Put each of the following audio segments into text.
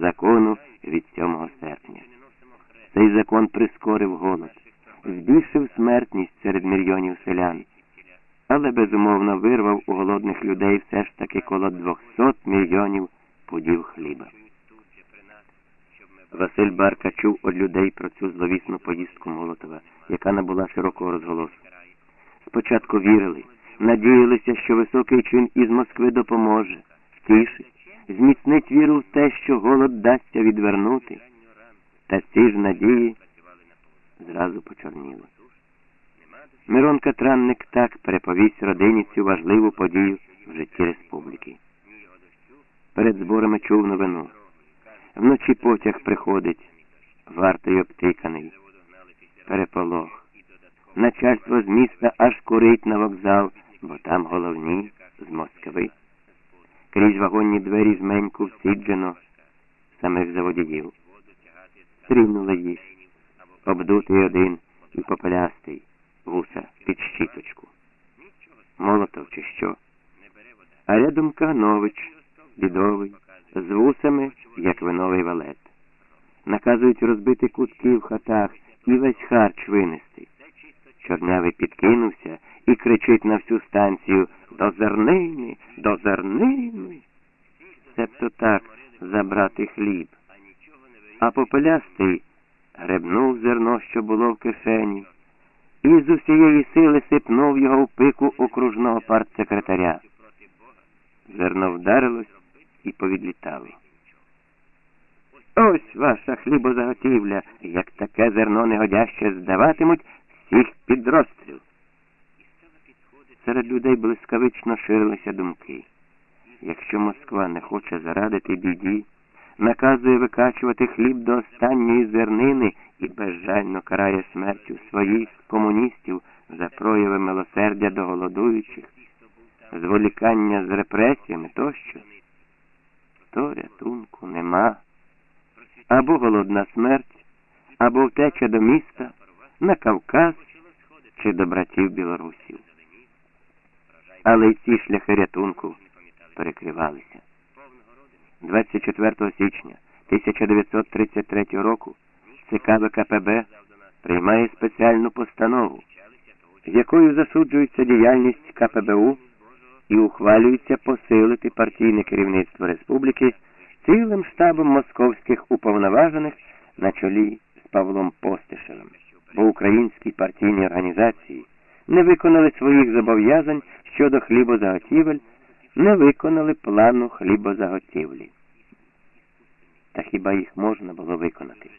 закону від 7 серпня. Цей закон прискорив голод, збільшив смертність серед мільйонів селян, але безумовно вирвав у голодних людей все ж таки коло 200 мільйонів пудів хліба. Василь Барка чув від людей про цю зловісну поїздку Молотова, яка набула широкого розголосу. Спочатку вірили, надіялися, що високий чин із Москви допоможе, втішить, зміцнить віру в те, що голод дасться відвернути. Та ці ж надії зразу почорніли. Мирон Катранник так переповість родині цю важливу подію в житті республіки. Перед зборами чув новину. Вночі потяг приходить, вартий обтиканий, переполох. Начальство з міста аж курить на вокзал, бо там головні з Москви. Крізь вагонні двері жменьку всіджено самих заводіїв. Стрільнули їх, обдутий один і попелястий, вуса під щіточку. Молотов чи що? А рядом Каганович, бідовий, з вусами, як виновий валет. Наказують розбити кутки в хатах і весь харч винести. Чорнявий підкинувся і кричить на всю станцію до зернини, до зернини. Себто так забрати хліб. А попелястий гребнув зерно, що було в кишені, і з усієї сили сипнув його в пику окружного партсекретаря. Зерно вдарилось і повідлітало. Ось ваша хлібозаготівля, як таке зерно негодяще здаватимуть всіх під розстріл. Серед людей блискавично ширилися думки. Якщо Москва не хоче зарадити біді, наказує викачувати хліб до останньої зернини і безжально карає смертю своїх комуністів за прояви милосердя до голодуючих, зволікання з репресіями тощо, то рятунку нема. Або голодна смерть, або втеча до міста, на Кавказ чи до братів білорусів. Але й ці шляхи рятунку перекривалися. 24 січня 1933 року ЦК ВКПБ приймає спеціальну постанову, з якою засуджується діяльність КПБУ і ухвалюється посилити партійне керівництво республіки цілим штабом московських уповноважених на чолі з Павлом Постишевим, бо українські партійні організації не виконали своїх зобов'язань щодо хлібозаготівель, не виконали плану хлібозаготівлі. Та хіба їх можна було виконати?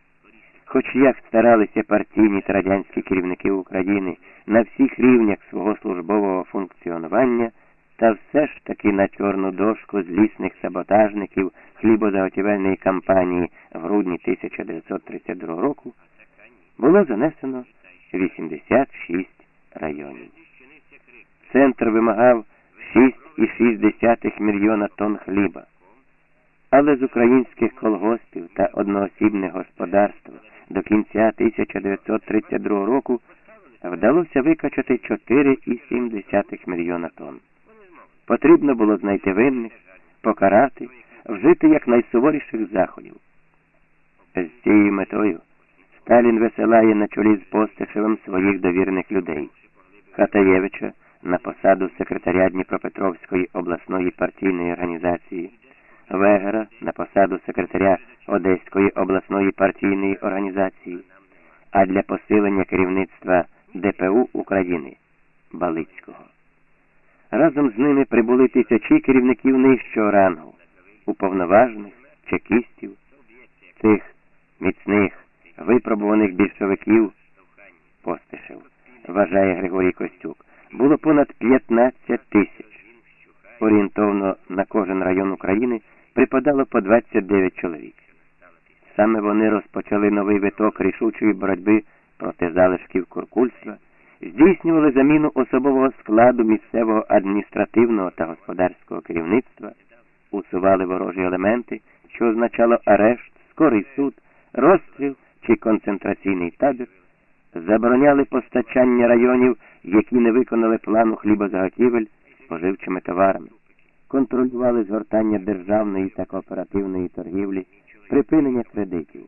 Хоч як старалися партійні та радянські керівники України на всіх рівнях свого службового функціонування, та все ж таки на чорну дошку злісних саботажників хлібозаготівельної кампанії в грудні 1932 року було занесено 86 районів. Центр вимагав 6,6 мільйона тонн хліба. Але з українських колгоспів та одноосібних господарств до кінця 1932 року вдалося викачати 4,7 мільйона тонн. Потрібно було знайти винних, покарати, вжити якнайсуворіших заходів. З цією метою Сталін висилає на чолі з Постишевим своїх довірених людей Хатаєвича на посаду секретаря Дніпропетровської обласної партійної організації, Вегера на посаду секретаря Одеської обласної партійної організації, а для посилення керівництва ДПУ України Балицького. Разом з ними прибули тисячі керівників нижчого рангу, уповноважених, чекістів, цих міцних, випробуваних більшовиків, Орієнтовно на кожен район України припадало по 29 чоловік. Саме вони розпочали новий виток рішучої боротьби проти залишків куркульства здійснювали заміну особового складу місцевого адміністративного та господарського керівництва, усували ворожі елементи, що означало арешт, скорий суд, розстріл чи концентраційний табір, забороняли постачання районів, які не виконали плану хлібозаготівель споживчими товарами, контролювали згортання державної та кооперативної торгівлі, припинення кредитів.